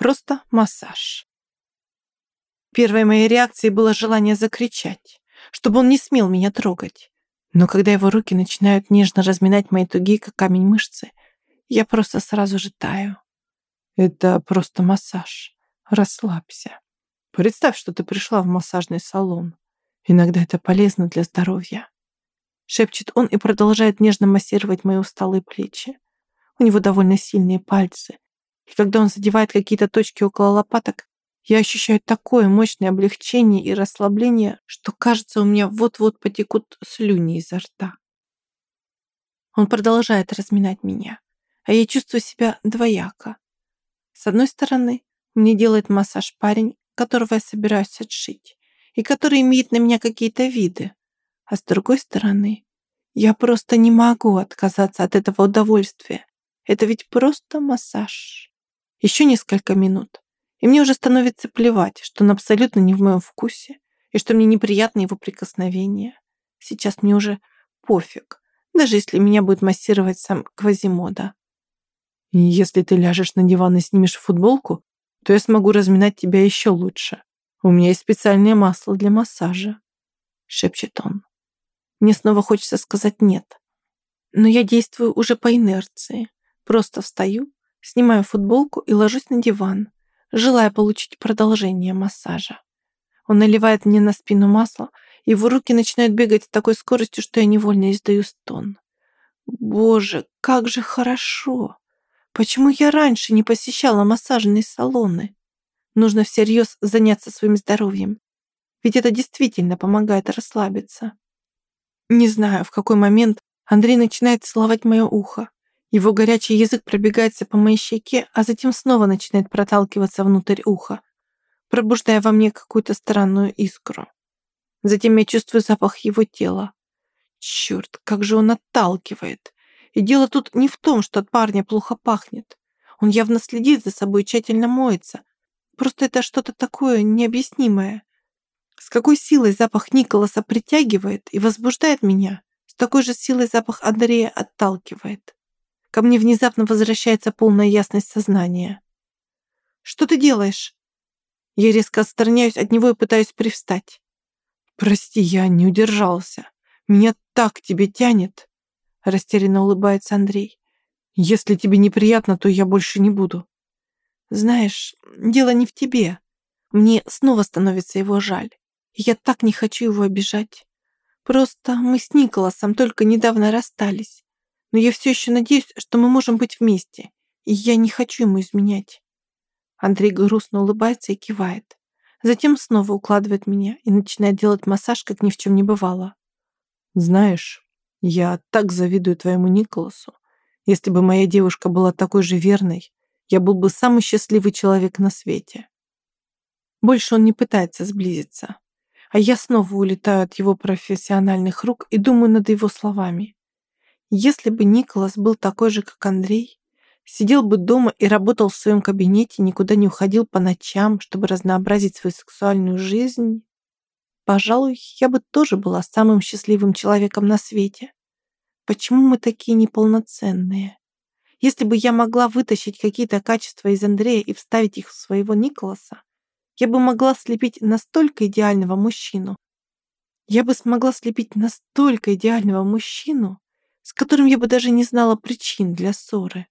просто массаж. Первой моей реакцией было желание закричать, чтобы он не смел меня трогать. Но когда его руки начинают нежно разминать мои тугие, как камень мышцы, я просто сразу же таю. Это просто массаж. Расслабься. Представь, что ты пришла в массажный салон. Иногда это полезно для здоровья. Шепчет он и продолжает нежно массировать мои усталые плечи. У него довольно сильные пальцы. И когда он задевает какие-то точки около лопаток, я ощущаю такое мощное облегчение и расслабление, что кажется, у меня вот-вот потекут слюни изо рта. Он продолжает разминать меня, а я чувствую себя двояко. С одной стороны, мне делает массаж парень, которого я собираюсь отшить, и который имеет на меня какие-то виды. А с другой стороны, я просто не могу отказаться от этого удовольствия. Это ведь просто массаж. Еще несколько минут, и мне уже становится плевать, что он абсолютно не в моем вкусе, и что мне неприятно его прикосновение. Сейчас мне уже пофиг, даже если меня будет массировать сам Квазимода. И если ты ляжешь на диван и снимешь футболку, то я смогу разминать тебя еще лучше. У меня есть специальное масло для массажа», — шепчет он. Мне снова хочется сказать «нет». Но я действую уже по инерции. Просто встаю, снимаю футболку и ложусь на диван, желая получить продолжение массажа. Он наливает мне на спину масло, и его руки начинают бегать с такой скоростью, что я невольно издаю стон. Боже, как же хорошо! Почему я раньше не посещала массажные салоны? Нужно всерьез заняться своим здоровьем. Ведь это действительно помогает расслабиться. Не знаю, в какой момент Андрей начинает целовать мое ухо. Его горячий язык пробегается по моей щеке, а затем снова начинает проталкиваться внутрь уха, пробуждая во мне какую-то странную искру. Затем я чувствую запах его тела. Черт, как же он отталкивает. И дело тут не в том, что от парня плохо пахнет. Он явно следит за собой и тщательно моется. Просто это что-то такое необъяснимое. С какой силой запах Николаса притягивает и возбуждает меня, с такой же силой запах Андрея отталкивает. Ко мне внезапно возвращается полная ясность сознания. «Что ты делаешь?» Я резко отстраняюсь от него и пытаюсь привстать. «Прости, я не удержался. Меня так тебе тянет!» Растерянно улыбается Андрей. «Если тебе неприятно, то я больше не буду». «Знаешь, дело не в тебе. Мне снова становится его жаль. Я так не хочу его обижать. Просто мы с Николасом только недавно расстались. Но я все еще надеюсь, что мы можем быть вместе. И я не хочу ему изменять». Андрей грустно улыбается и кивает. Затем снова укладывает меня и начинает делать массаж, как ни в чем не бывало. «Знаешь, я так завидую твоему Николасу. Если бы моя девушка была такой же верной, я был бы самый счастливый человек на свете. Больше он не пытается сблизиться. А я снова улетаю от его профессиональных рук и думаю над его словами. Если бы Николас был такой же, как Андрей, сидел бы дома и работал в своем кабинете, никуда не уходил по ночам, чтобы разнообразить свою сексуальную жизнь, Пожалуй, я бы тоже была самым счастливым человеком на свете. Почему мы такие неполноценные? Если бы я могла вытащить какие-то качества из Андрея и вставить их в своего Николаса, я бы могла слепить настолько идеального мужчину. Я бы смогла слепить настолько идеального мужчину, с которым я бы даже не знала причин для ссоры.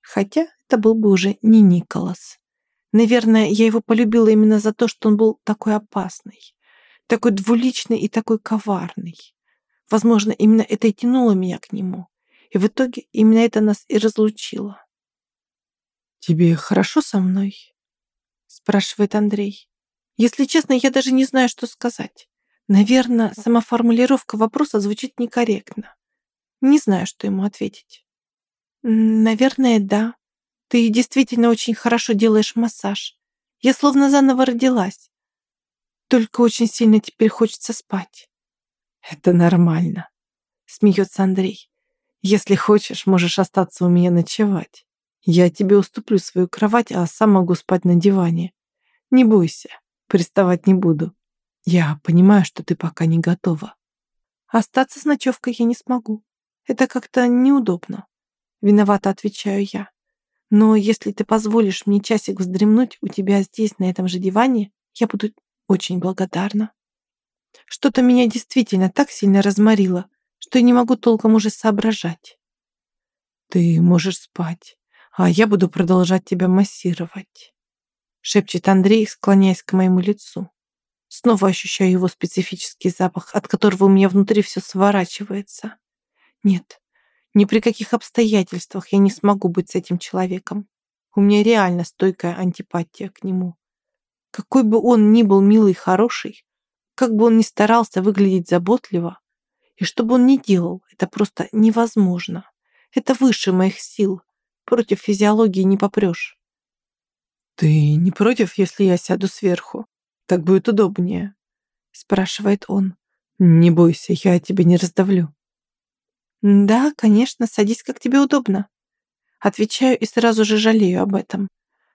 Хотя это был бы уже не Николас. Наверное, я его полюбила именно за то, что он был такой опасный такой двуличный и такой коварный. Возможно, именно это и тянуло меня к нему. И в итоге именно это нас и разлучило. «Тебе хорошо со мной?» спрашивает Андрей. Если честно, я даже не знаю, что сказать. Наверное, сама формулировка вопроса звучит некорректно. Не знаю, что ему ответить. Наверное, да. Ты действительно очень хорошо делаешь массаж. Я словно заново родилась. Только очень сильно теперь хочется спать. Это нормально, смеется Андрей. Если хочешь, можешь остаться у меня ночевать. Я тебе уступлю свою кровать, а сам могу спать на диване. Не бойся, приставать не буду. Я понимаю, что ты пока не готова. Остаться с ночевкой я не смогу. Это как-то неудобно. Виновато отвечаю я. Но если ты позволишь мне часик вздремнуть у тебя здесь, на этом же диване, я буду очень благодарна. Что-то меня действительно так сильно разморило, что я не могу толком уже соображать. Ты можешь спать, а я буду продолжать тебя массировать, шепчет Андрей, склоняясь к моему лицу. Снова ощущаю его специфический запах, от которого у меня внутри все сворачивается. Нет, ни при каких обстоятельствах я не смогу быть с этим человеком. У меня реально стойкая антипатия к нему. Какой бы он ни был милый и хороший, как бы он ни старался выглядеть заботливо, и что бы он ни делал, это просто невозможно. Это выше моих сил. Против физиологии не попрешь. «Ты не против, если я сяду сверху? Так будет удобнее», — спрашивает он. «Не бойся, я тебя не раздавлю». «Да, конечно, садись, как тебе удобно». Отвечаю и сразу же жалею об этом.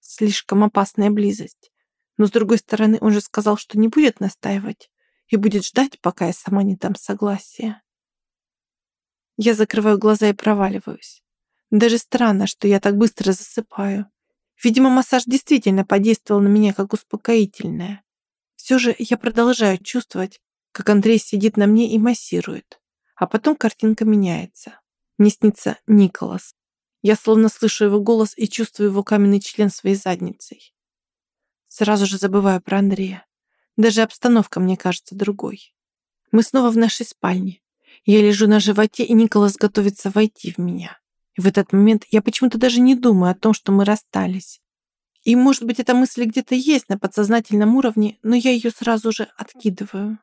Слишком опасная близость. Но, с другой стороны, он же сказал, что не будет настаивать и будет ждать, пока я сама не дам согласия. Я закрываю глаза и проваливаюсь. Даже странно, что я так быстро засыпаю. Видимо, массаж действительно подействовал на меня как успокоительное. Все же я продолжаю чувствовать, как Андрей сидит на мне и массирует. А потом картинка меняется. Мне снится Николас. Я словно слышу его голос и чувствую его каменный член своей задницей. Сразу же забываю про Андрея. Даже обстановка мне кажется другой. Мы снова в нашей спальне. Я лежу на животе, и Николас готовится войти в меня. И в этот момент я почему-то даже не думаю о том, что мы расстались. И, может быть, эта мысль где-то есть на подсознательном уровне, но я ее сразу же откидываю.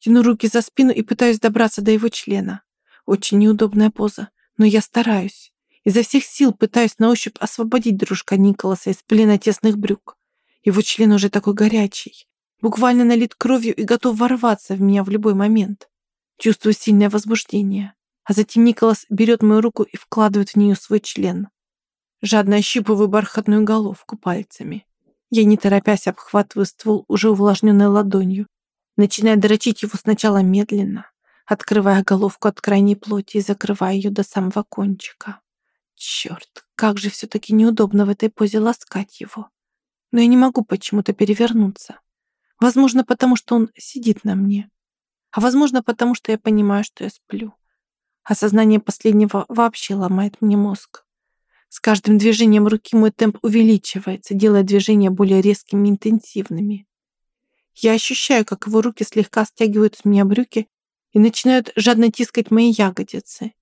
Тяну руки за спину и пытаюсь добраться до его члена. Очень неудобная поза, но я стараюсь. Изо всех сил пытаюсь на ощупь освободить дружка Николаса из плена тесных брюк. Его член уже такой горячий, буквально налит кровью и готов ворваться в меня в любой момент. Чувствую сильное возбуждение, а затем Николас берет мою руку и вкладывает в нее свой член. Жадно ощупываю бархатную головку пальцами. Я, не торопясь, обхватываю ствол уже увлажненной ладонью начиная дрочить его сначала медленно, открывая головку от крайней плоти и закрывая ее до самого кончика. Черт, как же все-таки неудобно в этой позе ласкать его. Но я не могу почему-то перевернуться. Возможно, потому что он сидит на мне. А возможно, потому что я понимаю, что я сплю. Осознание последнего вообще ломает мне мозг. С каждым движением руки мой темп увеличивается, делая движения более резкими и интенсивными. Я ощущаю, как его руки слегка стягивают с меня брюки и начинают жадно тискать мои ягодицы.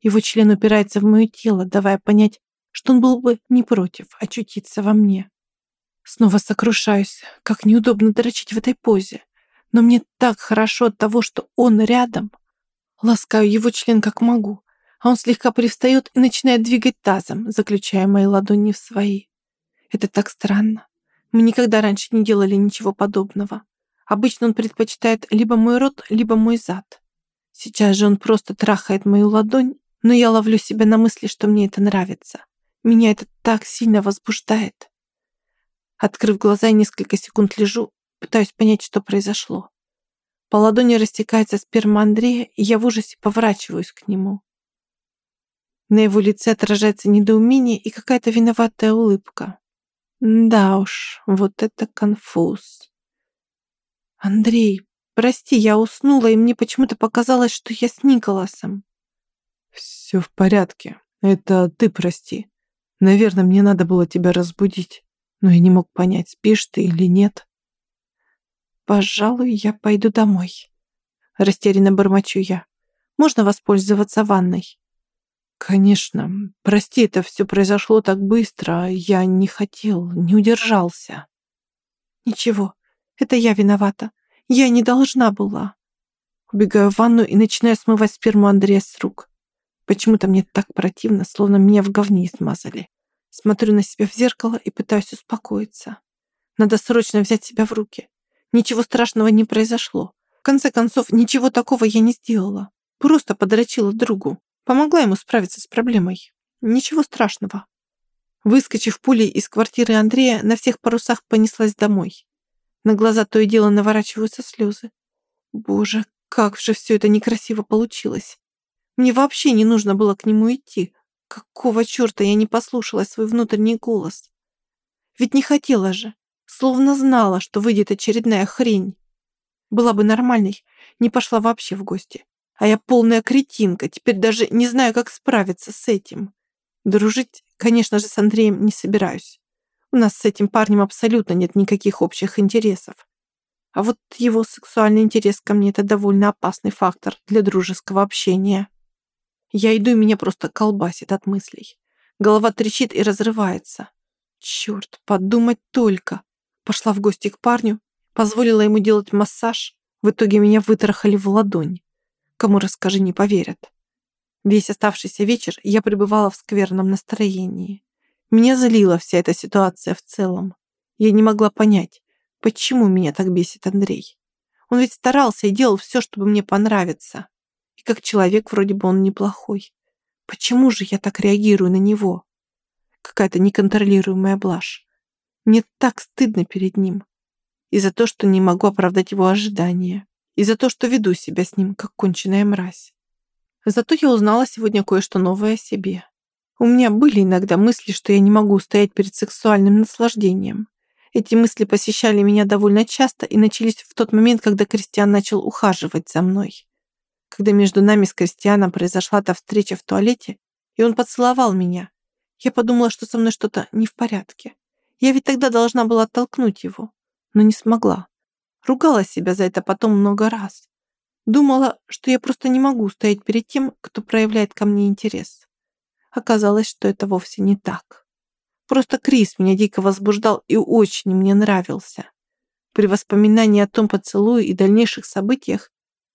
Его член упирается в мое тело, давая понять, что он был бы не против очутиться во мне. Снова сокрушаюсь, как неудобно дрочить в этой позе. Но мне так хорошо от того, что он рядом. Ласкаю его член как могу, а он слегка привстает и начинает двигать тазом, заключая мои ладони в свои. Это так странно. Мы никогда раньше не делали ничего подобного. Обычно он предпочитает либо мой рот, либо мой зад. Сейчас же он просто трахает мою ладонь, но я ловлю себя на мысли, что мне это нравится. Меня это так сильно возбуждает. Открыв глаза, я несколько секунд лежу, пытаюсь понять, что произошло. По ладони растекается сперма Андрея, и я в ужасе поворачиваюсь к нему. На его лице отражается недоумение и какая-то виноватая улыбка. Да уж, вот это конфуз. Андрей, прости, я уснула, и мне почему-то показалось, что я с Николасом. Все в порядке. Это ты прости. Наверное, мне надо было тебя разбудить, но я не мог понять, спишь ты или нет. Пожалуй, я пойду домой. Растерянно бормочу я. Можно воспользоваться ванной? Конечно. Прости, это все произошло так быстро. Я не хотел, не удержался. Ничего, это я виновата. Я не должна была. Убегаю в ванну и начинаю смывать сперму Андрея с рук. Почему-то мне так противно, словно меня в говне смазали. Смотрю на себя в зеркало и пытаюсь успокоиться. Надо срочно взять себя в руки. Ничего страшного не произошло. В конце концов, ничего такого я не сделала. Просто подрочила другу. Помогла ему справиться с проблемой. Ничего страшного. Выскочив пулей из квартиры Андрея, на всех парусах понеслась домой. На глаза то и дело наворачиваются слезы. Боже, как же все это некрасиво получилось. Мне вообще не нужно было к нему идти. Какого черта я не послушалась свой внутренний голос? Ведь не хотела же, словно знала, что выйдет очередная хрень. Была бы нормальной, не пошла вообще в гости. А я полная кретинка, теперь даже не знаю, как справиться с этим. Дружить, конечно же, с Андреем не собираюсь. У нас с этим парнем абсолютно нет никаких общих интересов. А вот его сексуальный интерес ко мне – это довольно опасный фактор для дружеского общения. Я иду, и меня просто колбасит от мыслей. Голова трещит и разрывается. Черт, подумать только. Пошла в гости к парню, позволила ему делать массаж. В итоге меня вытрахали в ладонь. Кому расскажи, не поверят. Весь оставшийся вечер я пребывала в скверном настроении. Меня злила вся эта ситуация в целом. Я не могла понять, Почему меня так бесит Андрей? Он ведь старался и делал все, чтобы мне понравиться. И как человек вроде бы он неплохой. Почему же я так реагирую на него? Какая-то неконтролируемая блажь. Мне так стыдно перед ним. И за то, что не могу оправдать его ожидания. И за то, что веду себя с ним, как конченая мразь. Зато я узнала сегодня кое-что новое о себе. У меня были иногда мысли, что я не могу стоять перед сексуальным наслаждением. Эти мысли посещали меня довольно часто и начались в тот момент, когда Кристиан начал ухаживать за мной. Когда между нами с Кристианом произошла та встреча в туалете, и он поцеловал меня, я подумала, что со мной что-то не в порядке. Я ведь тогда должна была оттолкнуть его, но не смогла. Ругала себя за это потом много раз. Думала, что я просто не могу стоять перед тем, кто проявляет ко мне интерес. Оказалось, что это вовсе не так. Просто Крис меня дико возбуждал и очень мне нравился. При воспоминании о том поцелуе и дальнейших событиях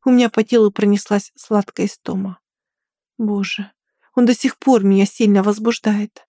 у меня по телу пронеслась сладкая стома. Боже, он до сих пор меня сильно возбуждает.